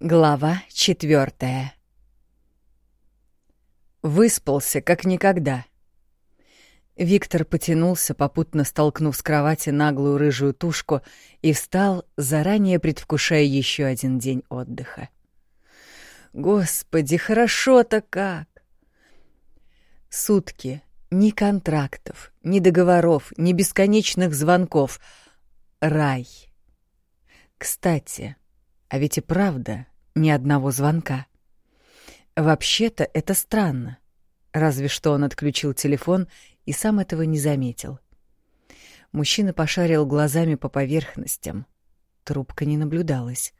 Глава четвертая. Выспался, как никогда. Виктор потянулся, попутно столкнув с кровати наглую рыжую тушку, и встал, заранее предвкушая еще один день отдыха. Господи, хорошо-то как! Сутки. Ни контрактов, ни договоров, ни бесконечных звонков. Рай. Кстати, а ведь и правда ни одного звонка. Вообще-то это странно. Разве что он отключил телефон и сам этого не заметил. Мужчина пошарил глазами по поверхностям. Трубка не наблюдалась.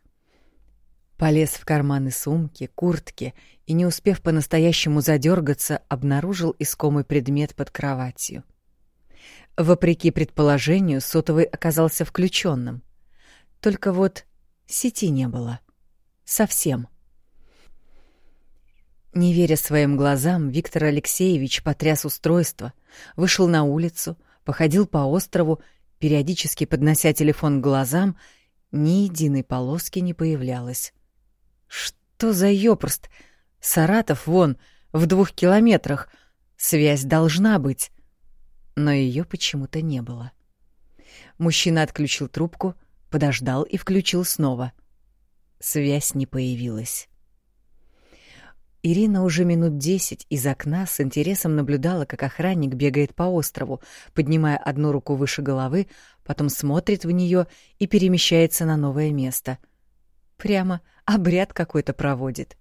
Полез в карманы сумки, куртки и, не успев по-настоящему задергаться, обнаружил искомый предмет под кроватью. Вопреки предположению, сотовый оказался включенным. Только вот Сети не было. Совсем. Не веря своим глазам, Виктор Алексеевич потряс устройство, вышел на улицу, походил по острову, периодически поднося телефон к глазам, ни единой полоски не появлялось. Что за ёпрст? Саратов вон, в двух километрах. Связь должна быть. Но ее почему-то не было. Мужчина отключил трубку — подождал и включил снова. Связь не появилась. Ирина уже минут десять из окна с интересом наблюдала, как охранник бегает по острову, поднимая одну руку выше головы, потом смотрит в нее и перемещается на новое место. Прямо обряд какой-то проводит.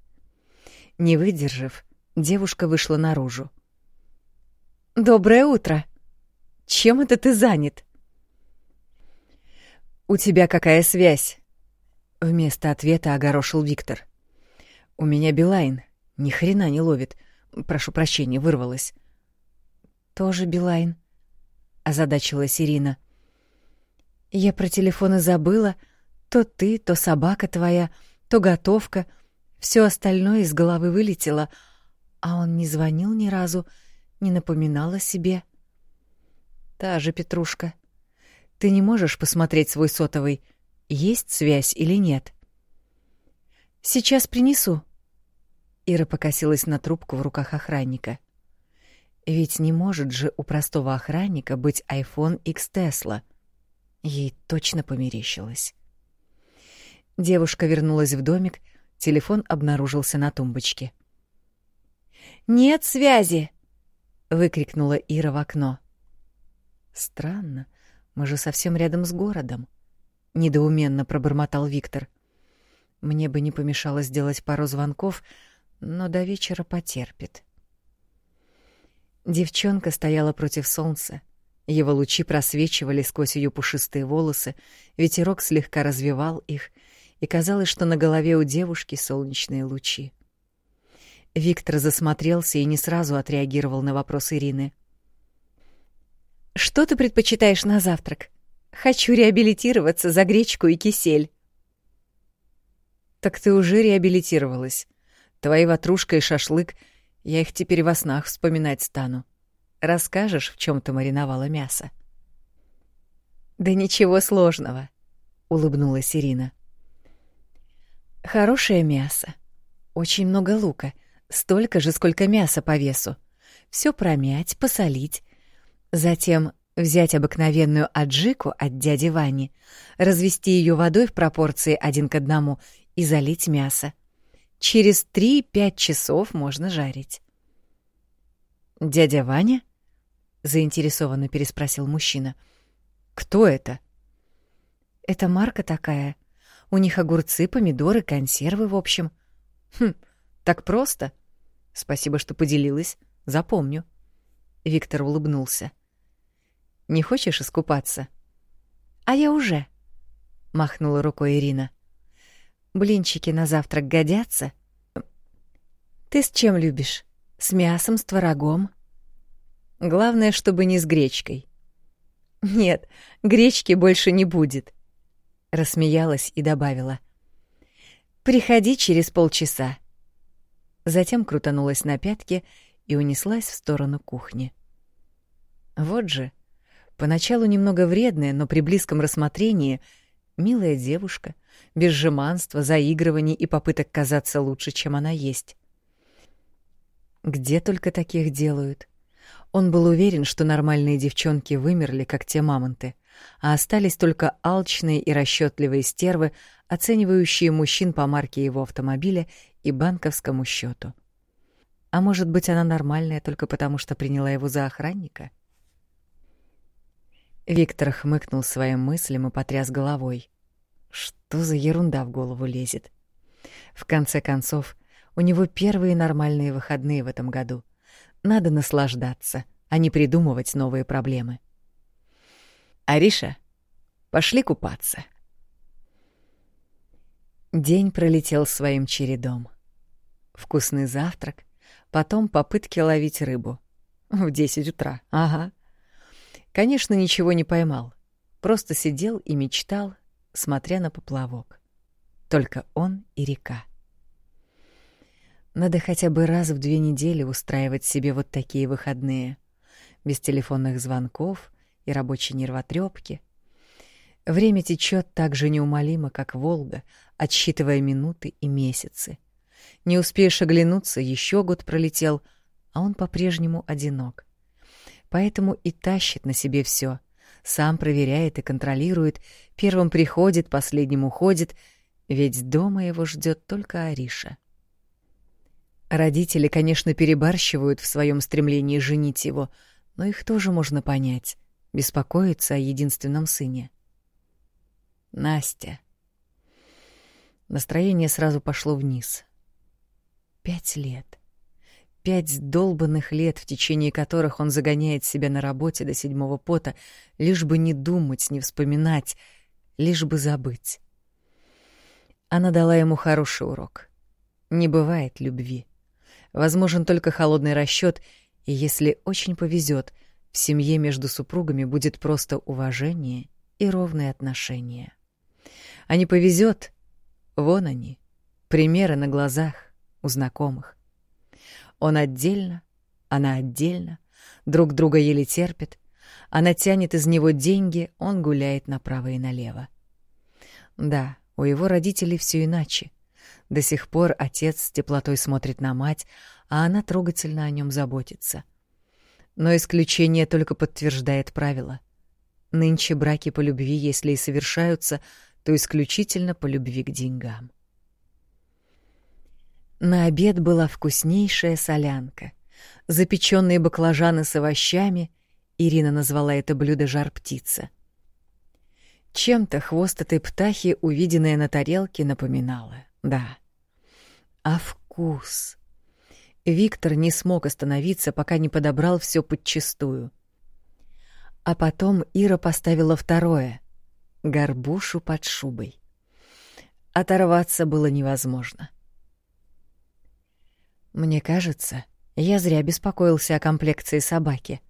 Не выдержав, девушка вышла наружу. «Доброе утро! Чем это ты занят?» «У тебя какая связь?» Вместо ответа огорошил Виктор. «У меня Билайн. Ни хрена не ловит. Прошу прощения, вырвалась». «Тоже Билайн?» — озадачилась Ирина. «Я про телефоны забыла. То ты, то собака твоя, то готовка. Все остальное из головы вылетело. А он не звонил ни разу, не напоминал о себе». «Та же Петрушка», — ты не можешь посмотреть свой сотовый, есть связь или нет? Сейчас принесу. Ира покосилась на трубку в руках охранника. Ведь не может же у простого охранника быть iPhone X Tesla. Ей точно померещилось. Девушка вернулась в домик, телефон обнаружился на тумбочке. «Нет связи!» — выкрикнула Ира в окно. Странно, мы же совсем рядом с городом, недоуменно пробормотал Виктор. Мне бы не помешало сделать пару звонков, но до вечера потерпит. Девчонка стояла против солнца. Его лучи просвечивали сквозь ее пушистые волосы, ветерок слегка развивал их, и казалось, что на голове у девушки солнечные лучи. Виктор засмотрелся и не сразу отреагировал на вопрос Ирины. Что ты предпочитаешь на завтрак? Хочу реабилитироваться за гречку и кисель. Так ты уже реабилитировалась. Твои ватрушка и шашлык, я их теперь во снах вспоминать стану. Расскажешь, в чем ты мариновала мясо? Да ничего сложного, улыбнулась Ирина. Хорошее мясо. Очень много лука, столько же, сколько мяса по весу. Все промять, посолить, Затем взять обыкновенную аджику от дяди Вани, развести ее водой в пропорции один к одному и залить мясо. Через 3-5 часов можно жарить. «Дядя Ваня?» — заинтересованно переспросил мужчина. «Кто это?» «Это марка такая. У них огурцы, помидоры, консервы, в общем». «Хм, так просто?» «Спасибо, что поделилась. Запомню». Виктор улыбнулся. Не хочешь искупаться? А я уже, махнула рукой Ирина. Блинчики на завтрак годятся? Ты с чем любишь? С мясом, с творогом? Главное, чтобы не с гречкой. Нет, гречки больше не будет, рассмеялась и добавила. Приходи через полчаса. Затем крутанулась на пятки и унеслась в сторону кухни. Вот же, Поначалу немного вредная, но при близком рассмотрении милая девушка, без жеманства, заигрываний и попыток казаться лучше, чем она есть. Где только таких делают? Он был уверен, что нормальные девчонки вымерли, как те мамонты, а остались только алчные и расчетливые стервы, оценивающие мужчин по марке его автомобиля и банковскому счету. А может быть, она нормальная только потому, что приняла его за охранника? Виктор хмыкнул своим мыслям и потряс головой. Что за ерунда в голову лезет? В конце концов, у него первые нормальные выходные в этом году. Надо наслаждаться, а не придумывать новые проблемы. «Ариша, пошли купаться». День пролетел своим чередом. Вкусный завтрак, потом попытки ловить рыбу. В десять утра, ага. Конечно, ничего не поймал. Просто сидел и мечтал, смотря на поплавок. Только он и река. Надо хотя бы раз в две недели устраивать себе вот такие выходные. Без телефонных звонков и рабочей нервотрепки. Время течет так же неумолимо, как Волга, отсчитывая минуты и месяцы. Не успеешь оглянуться, еще год пролетел, а он по-прежнему одинок. Поэтому и тащит на себе все. Сам проверяет и контролирует, первым приходит, последним уходит, ведь дома его ждет только Ариша. Родители, конечно, перебарщивают в своем стремлении женить его, но их тоже можно понять, беспокоиться о единственном сыне. Настя. Настроение сразу пошло вниз. Пять лет. Пять долбанных лет, в течение которых он загоняет себя на работе до седьмого пота, лишь бы не думать, не вспоминать, лишь бы забыть. Она дала ему хороший урок. Не бывает любви. Возможен только холодный расчет, и если очень повезет, в семье между супругами будет просто уважение и ровные отношения. А не повезет, вон они, примеры на глазах у знакомых. Он отдельно, она отдельно, друг друга еле терпят, она тянет из него деньги, он гуляет направо и налево. Да, у его родителей все иначе. До сих пор отец с теплотой смотрит на мать, а она трогательно о нем заботится. Но исключение только подтверждает правило. Нынче браки по любви, если и совершаются, то исключительно по любви к деньгам. На обед была вкуснейшая солянка, запеченные баклажаны с овощами, Ирина назвала это блюдо жар-птица. Чем-то хвост этой птахи, увиденное на тарелке, напоминало. Да. А вкус... Виктор не смог остановиться, пока не подобрал все подчистую. А потом Ира поставила второе — горбушу под шубой. Оторваться было невозможно. Мне кажется, я зря беспокоился о комплекции собаки.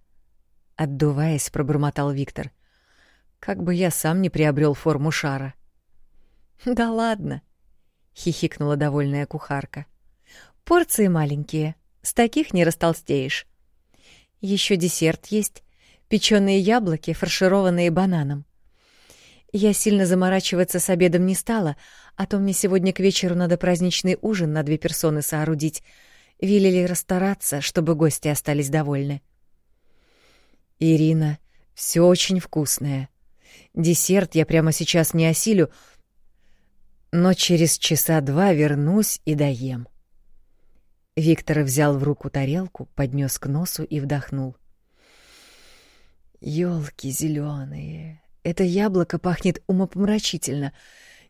Отдуваясь, пробормотал Виктор. Как бы я сам не приобрел форму шара. Да ладно, хихикнула довольная кухарка. Порции маленькие, с таких не растолстеешь. Еще десерт есть, печеные яблоки, фаршированные бананом. Я сильно заморачиваться с обедом не стала, а то мне сегодня к вечеру надо праздничный ужин на две персоны соорудить. Велели расстараться, чтобы гости остались довольны. Ирина, все очень вкусное. Десерт я прямо сейчас не осилю, но через часа два вернусь и доем. Виктор взял в руку тарелку, поднес к носу и вдохнул. Ёлки зеленые, это яблоко пахнет умопомрачительно.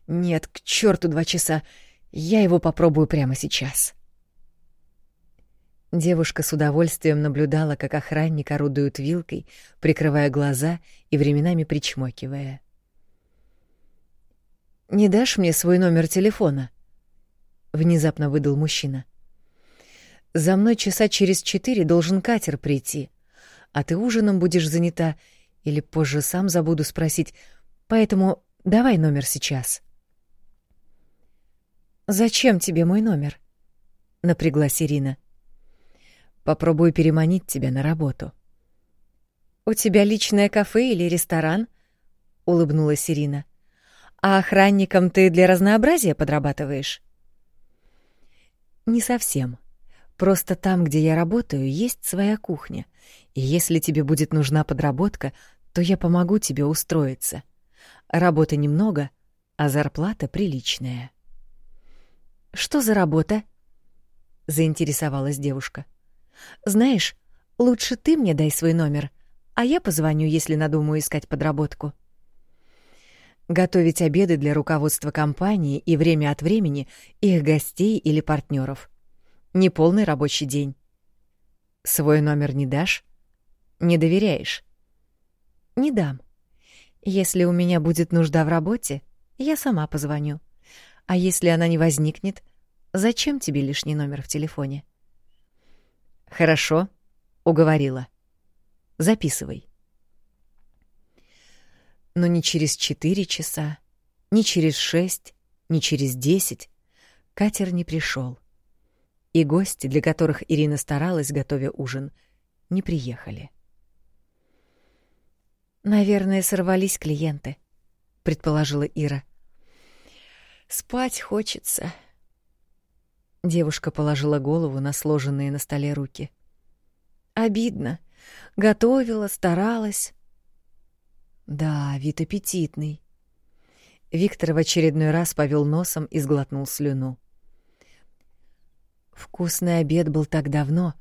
Нет, к черту два часа. Я его попробую прямо сейчас. Девушка с удовольствием наблюдала, как охранник орудует вилкой, прикрывая глаза и временами причмокивая. «Не дашь мне свой номер телефона?» — внезапно выдал мужчина. «За мной часа через четыре должен катер прийти, а ты ужином будешь занята, или позже сам забуду спросить, поэтому давай номер сейчас». «Зачем тебе мой номер?» — напряглась Ирина. «Попробую переманить тебя на работу». «У тебя личное кафе или ресторан?» — улыбнулась Ирина. А охранником ты для разнообразия подрабатываешь? Не совсем. Просто там, где я работаю, есть своя кухня. И если тебе будет нужна подработка, то я помогу тебе устроиться. Работы немного, а зарплата приличная. Что за работа? заинтересовалась девушка. Знаешь, лучше ты мне дай свой номер, а я позвоню, если надумаю искать подработку. Готовить обеды для руководства компании и время от времени их гостей или партнеров. Неполный рабочий день. Свой номер не дашь? Не доверяешь? Не дам. Если у меня будет нужда в работе, я сама позвоню. А если она не возникнет, зачем тебе лишний номер в телефоне? Хорошо, уговорила. Записывай. Но ни через четыре часа, ни через шесть, ни через десять катер не пришел. И гости, для которых Ирина старалась, готовя ужин, не приехали. Наверное, сорвались клиенты, предположила Ира. Спать хочется. Девушка положила голову на сложенные на столе руки. Обидно. Готовила, старалась. Да, вид аппетитный. Виктор в очередной раз повел носом и сглотнул слюну. Вкусный обед был так давно,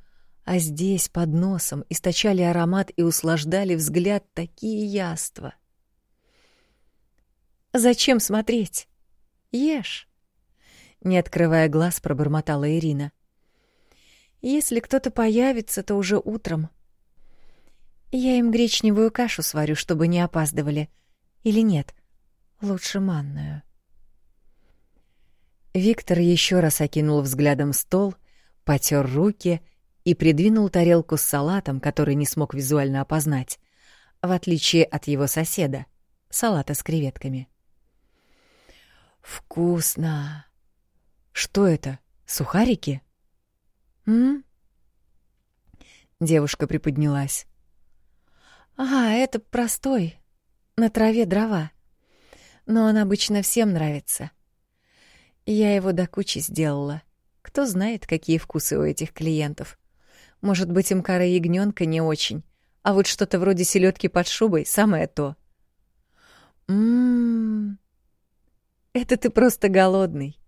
а здесь под носом источали аромат и услаждали взгляд такие яства. Зачем смотреть? Ешь. Не открывая глаз, пробормотала Ирина. Если кто-то появится, то уже утром. Я им гречневую кашу сварю, чтобы не опаздывали. Или нет? Лучше манную. Виктор еще раз окинул взглядом стол, потер руки и придвинул тарелку с салатом, который не смог визуально опознать, в отличие от его соседа, салата с креветками. «Вкусно! Что это, сухарики?» «М?» Девушка приподнялась. «А, это простой, на траве дрова. Но он обычно всем нравится. Я его до кучи сделала. Кто знает, какие вкусы у этих клиентов. Может быть, им кора ягнёнка не очень, а вот что-то вроде селедки под шубой — самое то. «М-м-м, это ты просто голодный», —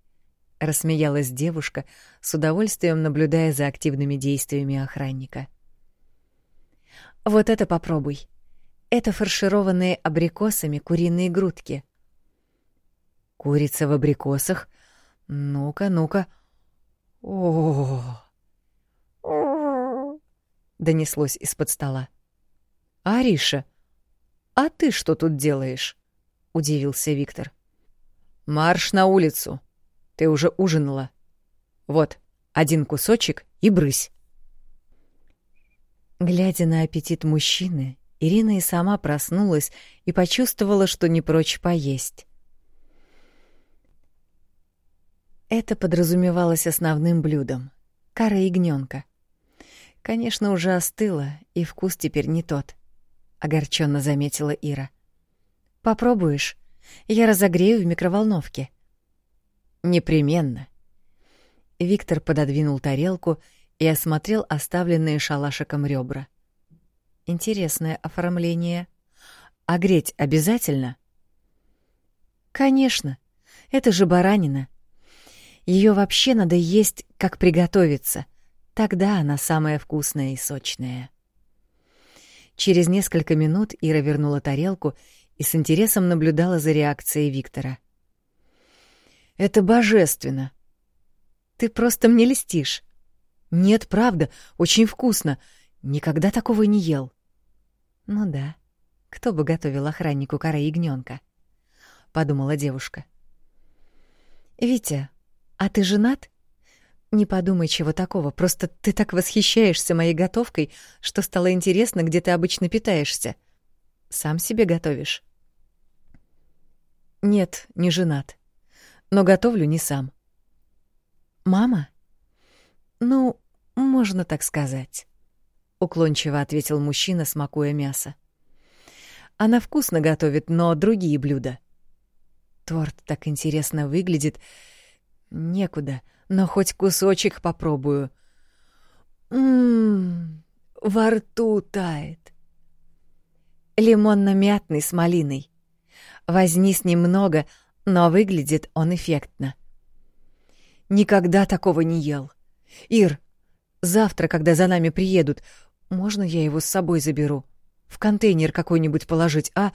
рассмеялась девушка, с удовольствием наблюдая за активными действиями охранника. «Вот это попробуй. Это фаршированные абрикосами куриные грудки». «Курица в абрикосах? Ну-ка, ну-ка. О-о-о!» донеслось из-под стола. «Ариша, а ты что тут делаешь?» — удивился Виктор. «Марш на улицу. Ты уже ужинала. Вот, один кусочек и брысь». Глядя на аппетит мужчины, Ирина и сама проснулась и почувствовала, что не прочь поесть. Это подразумевалось основным блюдом — кара ягнёнка. Конечно, уже остыла, и вкус теперь не тот, огорченно заметила Ира. Попробуешь? Я разогрею в микроволновке. Непременно. Виктор пододвинул тарелку и осмотрел оставленные шалашиком ребра. Интересное оформление. А греть обязательно? Конечно. Это же баранина. Ее вообще надо есть, как приготовиться — Тогда она самая вкусная и сочная. Через несколько минут Ира вернула тарелку и с интересом наблюдала за реакцией Виктора. «Это божественно!» «Ты просто мне льстишь!» «Нет, правда, очень вкусно. Никогда такого не ел». «Ну да, кто бы готовил охраннику коры ягнёнка?» — подумала девушка. «Витя, а ты женат?» Не подумай чего такого, просто ты так восхищаешься моей готовкой, что стало интересно, где ты обычно питаешься. Сам себе готовишь? Нет, не женат. Но готовлю не сам. Мама? Ну, можно так сказать, уклончиво ответил мужчина, смакуя мясо. Она вкусно готовит, но другие блюда. торт так интересно выглядит. Некуда, но хоть кусочек попробую. Ммм, во рту тает. Лимонно-мятный с малиной. Возни с ним много, но выглядит он эффектно. Никогда такого не ел. Ир, завтра, когда за нами приедут, можно я его с собой заберу? В контейнер какой-нибудь положить, а?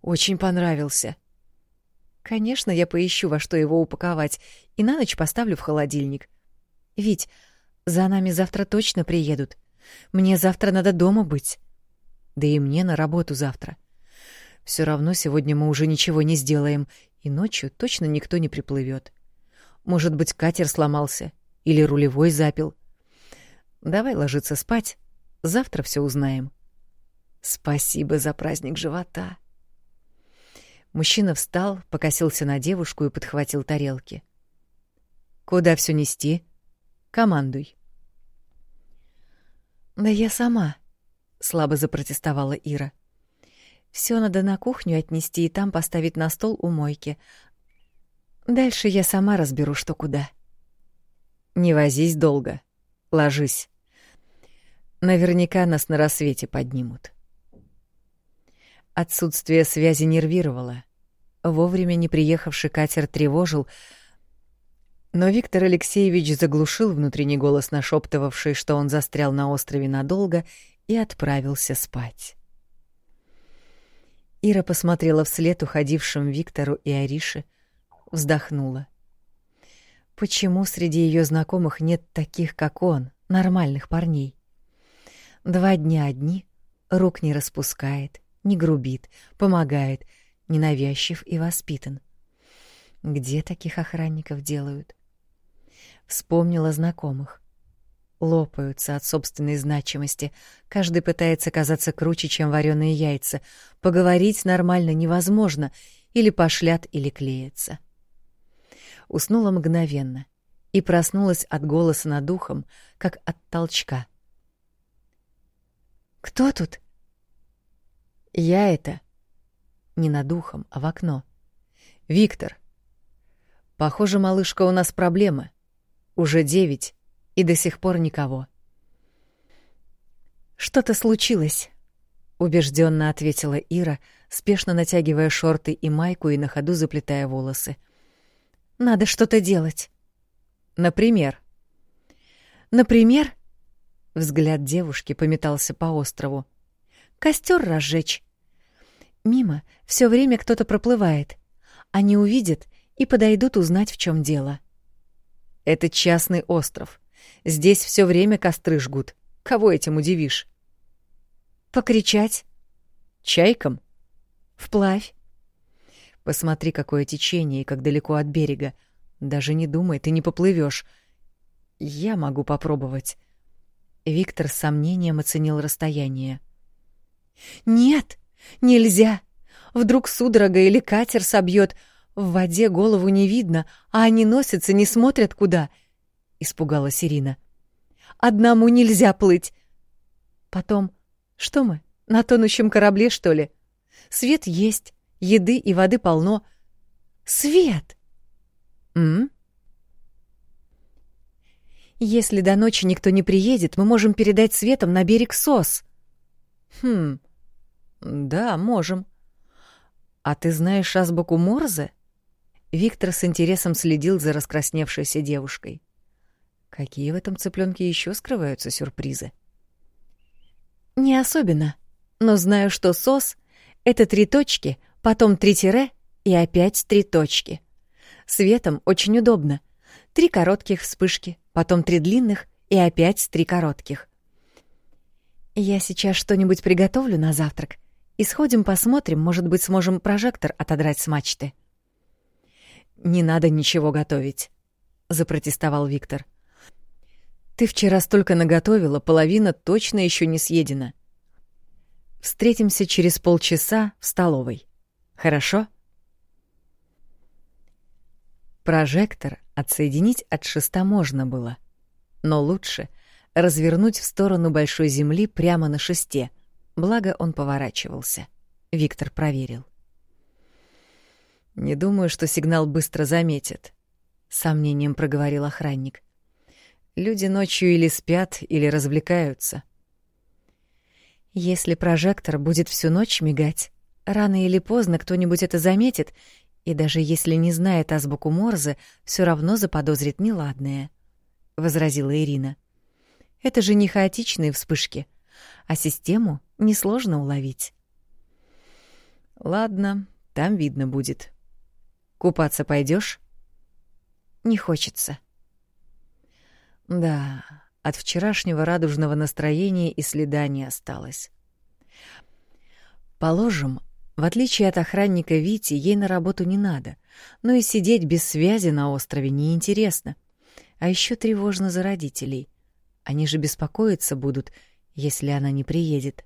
Очень понравился. Конечно, я поищу, во что его упаковать, и на ночь поставлю в холодильник. Ведь за нами завтра точно приедут. Мне завтра надо дома быть. Да и мне на работу завтра. Все равно сегодня мы уже ничего не сделаем, и ночью точно никто не приплывет. Может быть, катер сломался или рулевой запил. Давай ложиться спать. Завтра все узнаем. Спасибо за праздник живота. Мужчина встал, покосился на девушку и подхватил тарелки. Куда все нести? Командуй. Да я сама, слабо запротестовала Ира. Все надо на кухню отнести и там поставить на стол у мойки. Дальше я сама разберу, что куда. Не возись долго. Ложись. Наверняка нас на рассвете поднимут. Отсутствие связи нервировало. Вовремя не приехавший катер тревожил, но Виктор Алексеевич заглушил внутренний голос, нашептывавший, что он застрял на острове надолго, и отправился спать. Ира посмотрела вслед уходившим Виктору и Арише, вздохнула. Почему среди ее знакомых нет таких, как он, нормальных парней? Два дня одни, рук не распускает, не грубит, помогает, ненавязчив и воспитан. Где таких охранников делают? Вспомнила знакомых. Лопаются от собственной значимости. Каждый пытается казаться круче, чем вареные яйца. Поговорить нормально невозможно. Или пошлят, или клеятся. Уснула мгновенно и проснулась от голоса над ухом, как от толчка. «Кто тут?» Я это не над духом, а в окно. Виктор. Похоже, малышка, у нас проблемы. Уже девять, и до сих пор никого. Что-то случилось, убежденно ответила Ира, спешно натягивая шорты и майку и на ходу заплетая волосы. Надо что-то делать. Например. Например, взгляд девушки пометался по острову. Костер разжечь. Мимо все время кто-то проплывает. Они увидят и подойдут узнать, в чем дело. Это частный остров. Здесь все время костры жгут. Кого этим удивишь? Покричать. Чайкам? Вплавь. Посмотри, какое течение и как далеко от берега. Даже не думай, ты не поплывешь. Я могу попробовать. Виктор с сомнением оценил расстояние. Нет, нельзя. Вдруг судорога или катер собьет. В воде голову не видно, а они носятся, не смотрят куда. Испугалась Ирина. Одному нельзя плыть. Потом, что мы, на тонущем корабле, что ли? Свет есть, еды и воды полно. Свет! М? Если до ночи никто не приедет, мы можем передать светом на берег СОС. Хм, да, можем. А ты знаешь азбуку Морзе? Виктор с интересом следил за раскрасневшейся девушкой. Какие в этом цыпленке еще скрываются сюрпризы? Не особенно, но знаю, что сос — это три точки, потом три тире и опять три точки. Светом очень удобно. Три коротких вспышки, потом три длинных и опять три коротких. Я сейчас что-нибудь приготовлю на завтрак — и сходим посмотрим, может быть, сможем прожектор отодрать с мачты. Не надо ничего готовить, запротестовал Виктор. Ты вчера столько наготовила, половина точно еще не съедена. Встретимся через полчаса в столовой. Хорошо? Прожектор отсоединить от шеста можно было, но лучше развернуть в сторону большой земли прямо на шесте — Благо он поворачивался. Виктор проверил. Не думаю, что сигнал быстро заметит, сомнением проговорил охранник. Люди ночью или спят, или развлекаются. Если прожектор будет всю ночь мигать, рано или поздно кто-нибудь это заметит, и даже если не знает азбуку Морзе, все равно заподозрит неладное, — возразила Ирина. Это же не хаотичные вспышки, а систему несложно уловить. Ладно, там видно будет. Купаться пойдешь? Не хочется. Да, от вчерашнего радужного настроения и следа не осталось. Положим, в отличие от охранника Вити, ей на работу не надо, но и сидеть без связи на острове неинтересно. А еще тревожно за родителей. Они же беспокоиться будут, если она не приедет.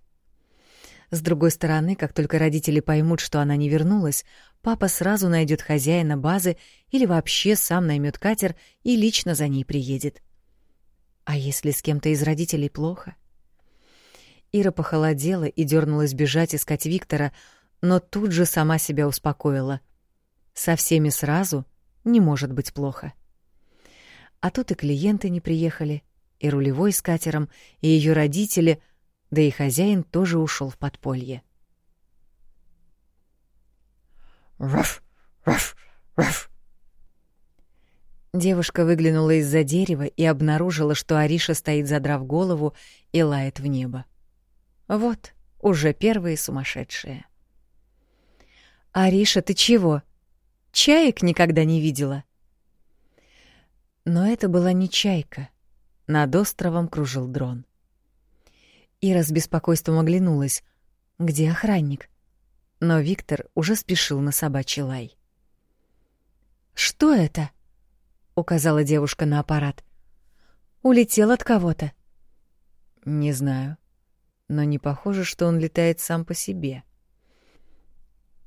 С другой стороны, как только родители поймут, что она не вернулась, папа сразу найдет хозяина базы или вообще сам наймет катер и лично за ней приедет. А если с кем-то из родителей плохо? Ира похолодела и дернулась бежать искать Виктора, но тут же сама себя успокоила. Со всеми сразу не может быть плохо. А тут и клиенты не приехали, и рулевой с катером, и ее родители — да и хозяин тоже ушел в подполье. «Раф! Раф! Раф!» Девушка выглянула из-за дерева и обнаружила, что Ариша стоит, задрав голову, и лает в небо. Вот, уже первые сумасшедшие. «Ариша, ты чего? Чаек никогда не видела?» Но это была не чайка. Над островом кружил дрон. Ира с беспокойством оглянулась. Где охранник? Но Виктор уже спешил на собачий лай. «Что это?» — указала девушка на аппарат. «Улетел от кого-то». «Не знаю, но не похоже, что он летает сам по себе».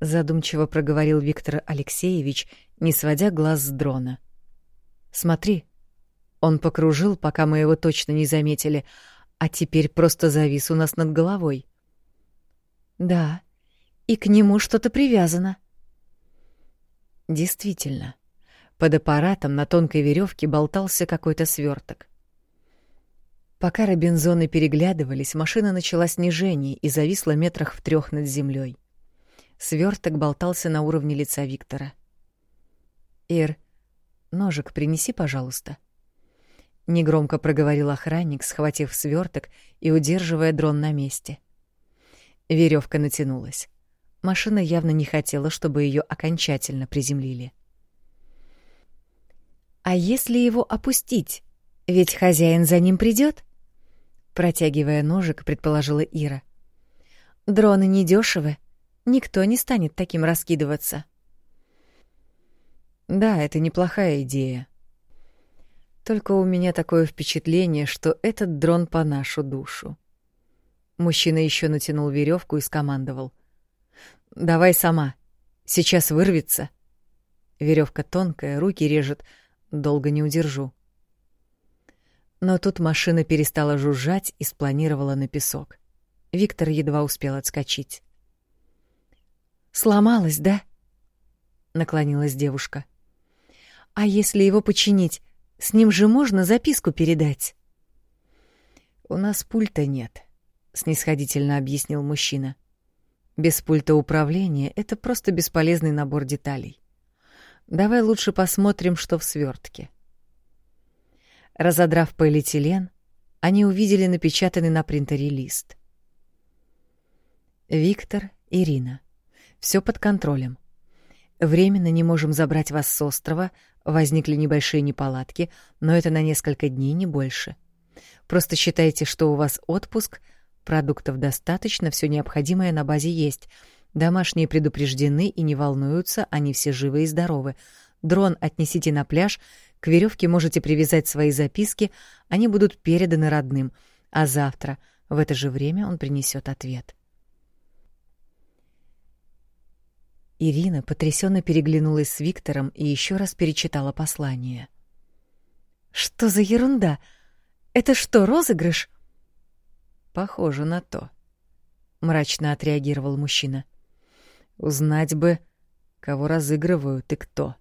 Задумчиво проговорил Виктор Алексеевич, не сводя глаз с дрона. «Смотри, он покружил, пока мы его точно не заметили, а теперь просто завис у нас над головой. Да, и к нему что-то привязано. Действительно, под аппаратом на тонкой веревке болтался какой-то сверток. Пока Робинзоны переглядывались, машина начала снижение и зависла метрах в трех над землей. Сверток болтался на уровне лица Виктора. «Ир, ножик принеси, пожалуйста», негромко проговорил охранник, схватив сверток и удерживая дрон на месте. Веревка натянулась. Машина явно не хотела, чтобы ее окончательно приземлили. А если его опустить? Ведь хозяин за ним придет? протягивая ножик, предположила Ира. Дроны недешевы, никто не станет таким раскидываться. Да, это неплохая идея, только у меня такое впечатление, что этот дрон по нашу душу. Мужчина еще натянул веревку и скомандовал. «Давай сама. Сейчас вырвется». Веревка тонкая, руки режет. Долго не удержу. Но тут машина перестала жужжать и спланировала на песок. Виктор едва успел отскочить. «Сломалась, да?» — наклонилась девушка. «А если его починить, с ним же можно записку передать. У нас пульта нет, снисходительно объяснил мужчина. Без пульта управления это просто бесполезный набор деталей. Давай лучше посмотрим, что в свертке. Разодрав полиэтилен, они увидели напечатанный на принтере лист. Виктор, Ирина. Все под контролем. Временно не можем забрать вас с острова, возникли небольшие неполадки, но это на несколько дней, не больше. Просто считайте, что у вас отпуск, продуктов достаточно, все необходимое на базе есть. Домашние предупреждены и не волнуются, они все живы и здоровы. Дрон отнесите на пляж, к веревке можете привязать свои записки, они будут переданы родным, а завтра в это же время он принесет ответ. Ирина потрясенно переглянулась с Виктором и еще раз перечитала послание. Что за ерунда? Это что, розыгрыш? Похоже на то, мрачно отреагировал мужчина. Узнать бы, Кого разыгрывают и кто?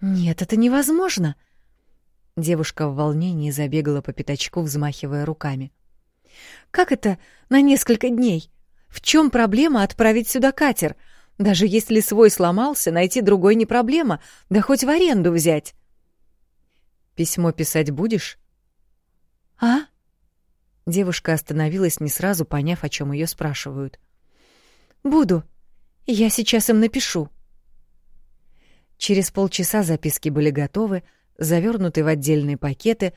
Нет, это невозможно. Девушка в волнении забегала по пятачку, взмахивая руками. Как это на несколько дней? В чем проблема отправить сюда катер? Даже если свой сломался, найти другой не проблема, да хоть в аренду взять. Письмо писать будешь? А? Девушка остановилась, не сразу поняв, о чем ее спрашивают. Буду. Я сейчас им напишу. Через полчаса записки были готовы, завернуты в отдельные пакеты,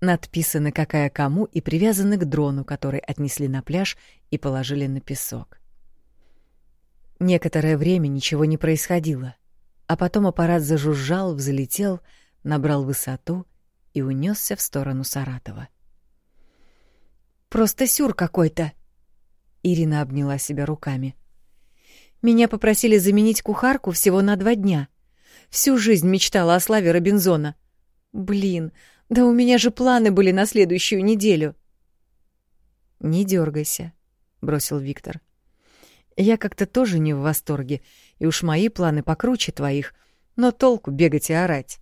надписаны какая кому и привязаны к дрону, который отнесли на пляж и положили на песок. Некоторое время ничего не происходило, а потом аппарат зажужжал, взлетел, набрал высоту и унесся в сторону Саратова. «Просто сюр какой-то!» Ирина обняла себя руками. «Меня попросили заменить кухарку всего на два дня. Всю жизнь мечтала о славе Робинзона. Блин, да у меня же планы были на следующую неделю». «Не дергайся», — бросил Виктор. «Я как-то тоже не в восторге, и уж мои планы покруче твоих, но толку бегать и орать.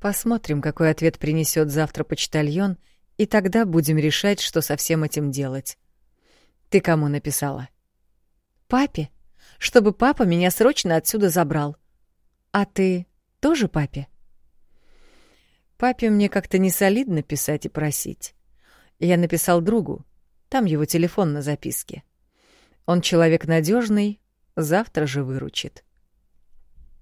Посмотрим, какой ответ принесет завтра почтальон, и тогда будем решать, что со всем этим делать. Ты кому написала? Папе, чтобы папа меня срочно отсюда забрал. А ты тоже папе? Папе мне как-то не солидно писать и просить. Я написал другу, там его телефон на записке. Он человек надежный, завтра же выручит.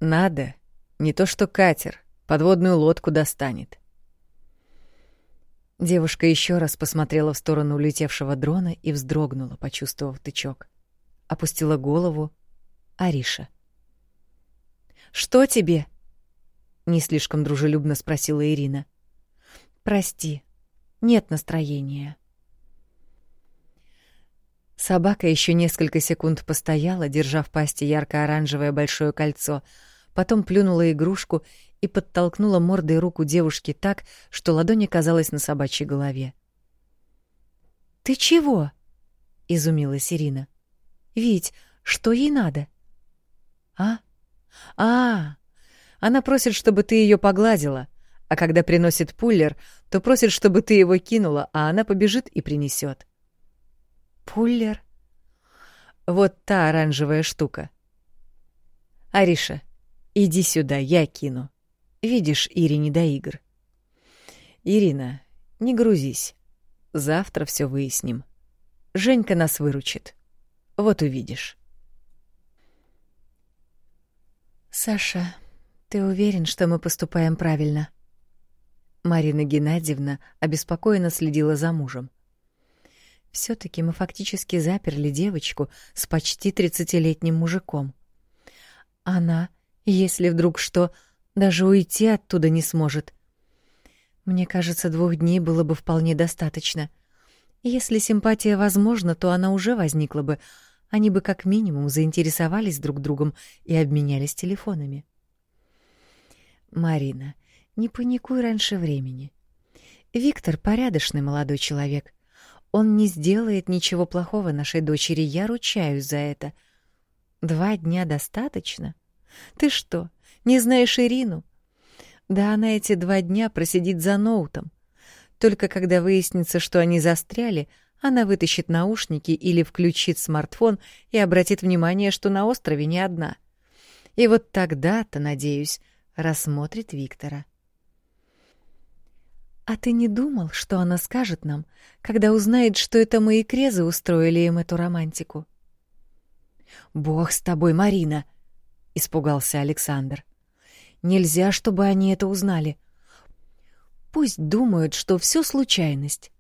Надо, не то что катер, подводную лодку достанет. Девушка еще раз посмотрела в сторону улетевшего дрона и вздрогнула, почувствовав тычок. Опустила голову. Ариша. «Что тебе?» — не слишком дружелюбно спросила Ирина. «Прости, нет настроения». Собака еще несколько секунд постояла, держа в пасти ярко-оранжевое большое кольцо, потом плюнула игрушку и подтолкнула мордой руку девушки так, что ладонь оказалась на собачьей голове. «Ты чего?» — изумилась Ирина. «Вить, что ей надо?» «А? А, она просит, чтобы ты ее погладила, а когда приносит пуллер, то просит, чтобы ты его кинула, а она побежит и принесет. «Пуллер?» «Вот та оранжевая штука. Ариша, иди сюда, я кину». Видишь, Ире не до игр. Ирина, не грузись. Завтра все выясним. Женька нас выручит. Вот увидишь. Саша, ты уверен, что мы поступаем правильно? Марина Геннадьевна обеспокоенно следила за мужем. все таки мы фактически заперли девочку с почти тридцатилетним мужиком. Она, если вдруг что, даже уйти оттуда не сможет. Мне кажется, двух дней было бы вполне достаточно. Если симпатия возможна, то она уже возникла бы. Они бы как минимум заинтересовались друг другом и обменялись телефонами. Марина, не паникуй раньше времени. Виктор порядочный молодой человек. Он не сделает ничего плохого нашей дочери, я ручаюсь за это. Два дня достаточно? Ты что, не знаешь Ирину? Да она эти два дня просидит за ноутом. Только когда выяснится, что они застряли, она вытащит наушники или включит смартфон и обратит внимание, что на острове не одна. И вот тогда-то, надеюсь, рассмотрит Виктора. «А ты не думал, что она скажет нам, когда узнает, что это мы и Крезы устроили им эту романтику?» «Бог с тобой, Марина!» — испугался Александр. Нельзя, чтобы они это узнали. Пусть думают, что все случайность.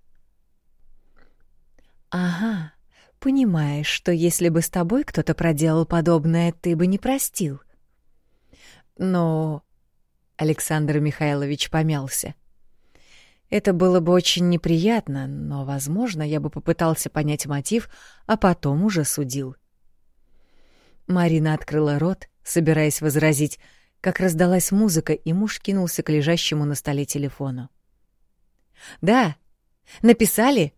Ага, понимаешь, что если бы с тобой кто-то проделал подобное, ты бы не простил. Но Александр Михайлович помялся. Это было бы очень неприятно, но, возможно, я бы попытался понять мотив, а потом уже судил. Марина открыла рот, собираясь возразить, как раздалась музыка, и муж кинулся к лежащему на столе телефону. «Да, написали?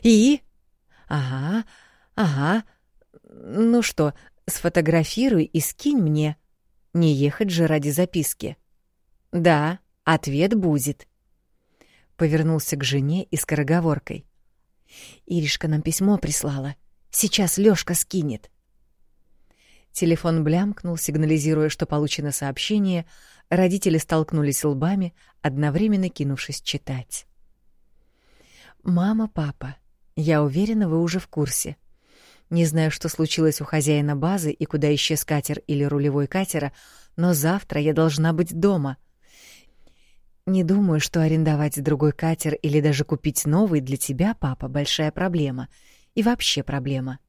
И? Ага, ага. Ну что, Сфотографируй и скинь мне. Не ехать же ради записки. Да, ответ будет. Повернулся к жене и скороговоркой. Иришка нам письмо прислала. Сейчас Лёшка скинет. Телефон блямкнул, сигнализируя, что получено сообщение. Родители столкнулись лбами, одновременно кинувшись читать. «Мама, папа, я уверена, вы уже в курсе. Не знаю, что случилось у хозяина базы и куда исчез катер или рулевой катера, но завтра я должна быть дома. Не думаю, что арендовать другой катер или даже купить новый для тебя, папа, большая проблема. И вообще проблема.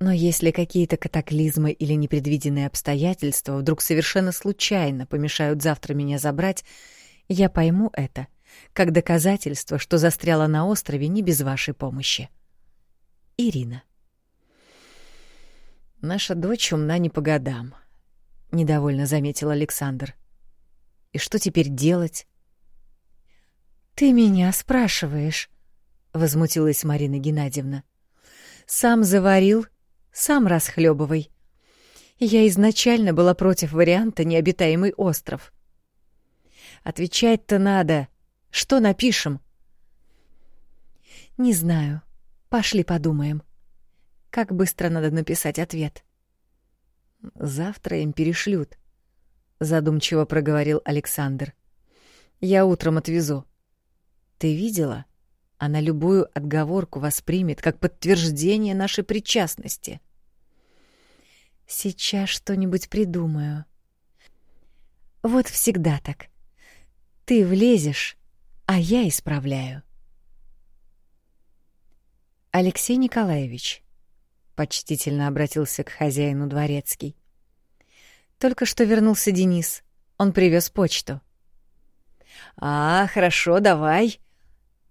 Но если какие-то катаклизмы или непредвиденные обстоятельства вдруг совершенно случайно помешают завтра меня забрать, я пойму это как доказательство, что застряла на острове не без вашей помощи. Ирина. Наша дочь умна не по годам, недовольно заметил Александр. И что теперь делать? Ты меня спрашиваешь, возмутилась Марина Геннадьевна. Сам заварил, сам расхлебывай. Я изначально была против варианта необитаемый остров. Отвечать-то надо. Что напишем? Не знаю. Пошли подумаем. Как быстро надо написать ответ? Завтра им перешлют, задумчиво проговорил Александр. Я утром отвезу. Ты видела? Она любую отговорку воспримет как подтверждение нашей причастности. Сейчас что-нибудь придумаю. Вот всегда так. Ты влезешь, а я исправляю. Алексей Николаевич почтительно обратился к хозяину дворецкий. Только что вернулся Денис. Он привез почту. А, хорошо, давай,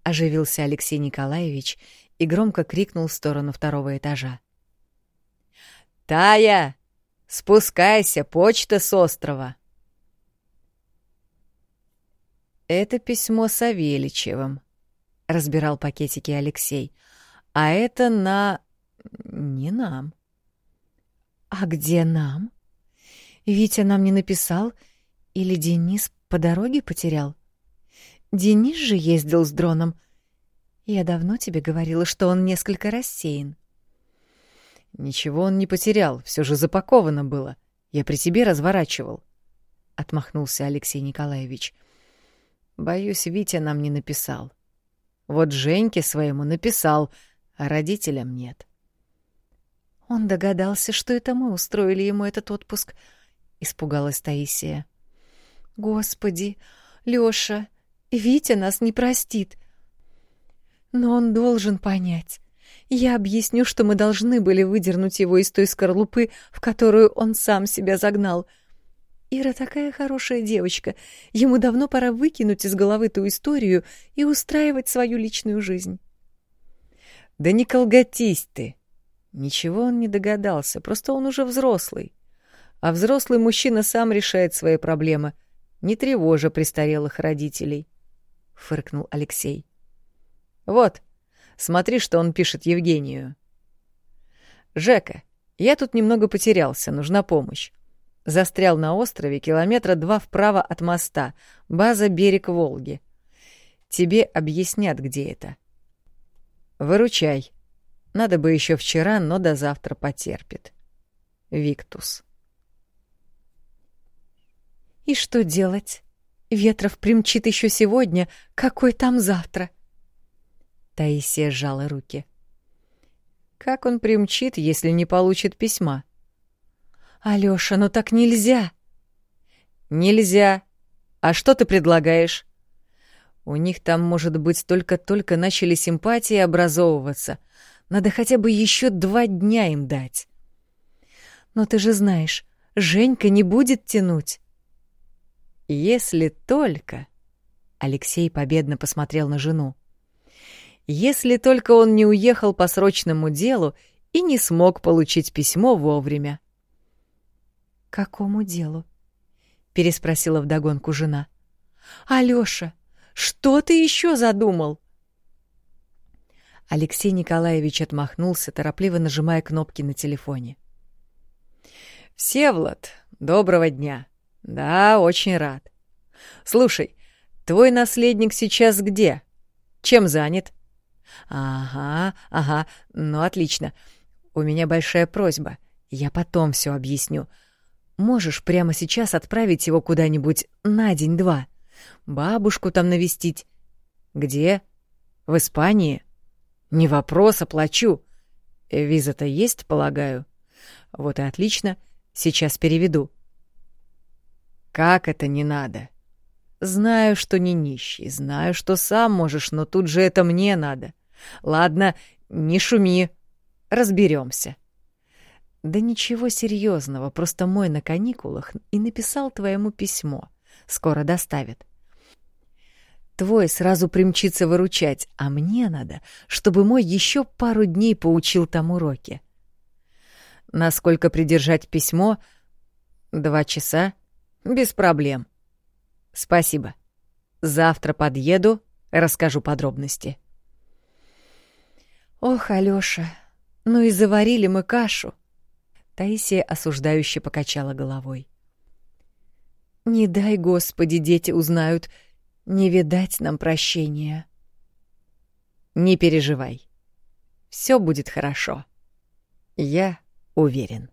оживился Алексей Николаевич и громко крикнул в сторону второго этажа. Тая, спускайся, почта с острова. Это письмо Савельичевым, разбирал пакетики Алексей. А это на не нам. А где нам? Витя нам не написал или Денис по дороге потерял? Денис же ездил с дроном. Я давно тебе говорила, что он несколько рассеян. Ничего он не потерял, все же запаковано было. Я при тебе разворачивал. Отмахнулся Алексей Николаевич. Боюсь, Витя нам не написал. Вот Женьке своему написал, а родителям нет. Он догадался, что это мы устроили ему этот отпуск, испугалась Таисия. Господи, Лёша, Витя нас не простит. Но он должен понять. Я объясню, что мы должны были выдернуть его из той скорлупы, в которую он сам себя загнал. Ира такая хорошая девочка. Ему давно пора выкинуть из головы ту историю и устраивать свою личную жизнь. Да не колготись ты, Ничего он не догадался, просто он уже взрослый. А взрослый мужчина сам решает свои проблемы, не тревожа престарелых родителей, — фыркнул Алексей. Вот, смотри, что он пишет Евгению. «Жека, я тут немного потерялся, нужна помощь. Застрял на острове километра два вправо от моста, база берег Волги. Тебе объяснят, где это. Выручай. Надо бы еще вчера, но до завтра потерпит. Виктус. И что делать? Ветров примчит еще сегодня, какой там завтра? Таисия сжала руки. Как он примчит, если не получит письма? Алёша, ну так нельзя. Нельзя. А что ты предлагаешь? У них там, может быть, только-только начали симпатии образовываться — надо хотя бы еще два дня им дать. Но ты же знаешь, Женька не будет тянуть. Если только... Алексей победно посмотрел на жену. Если только он не уехал по срочному делу и не смог получить письмо вовремя. «Какому делу?» — переспросила вдогонку жена. «Алёша, что ты еще задумал?» Алексей Николаевич отмахнулся, торопливо нажимая кнопки на телефоне. «Всевлад, доброго дня. Да, очень рад. Слушай, твой наследник сейчас где? Чем занят?» «Ага, ага, ну отлично. У меня большая просьба. Я потом все объясню. Можешь прямо сейчас отправить его куда-нибудь на день-два? Бабушку там навестить. Где? В Испании? Не вопрос, оплачу. Виза-то есть, полагаю? Вот и отлично. Сейчас переведу. Как это не надо? Знаю, что не нищий, знаю, что сам можешь, но тут же это мне надо. Ладно, не шуми, разберемся. Да ничего серьезного, просто мой на каникулах и написал твоему письмо. Скоро доставят. Твой сразу примчится выручать, а мне надо, чтобы мой еще пару дней поучил там уроки. Насколько придержать письмо? Два часа? Без проблем. Спасибо. Завтра подъеду, расскажу подробности. Ох, Алёша, ну и заварили мы кашу. Таисия осуждающе покачала головой. Не дай, Господи, дети узнают, не видать нам прощения. Не переживай. Все будет хорошо. Я уверен.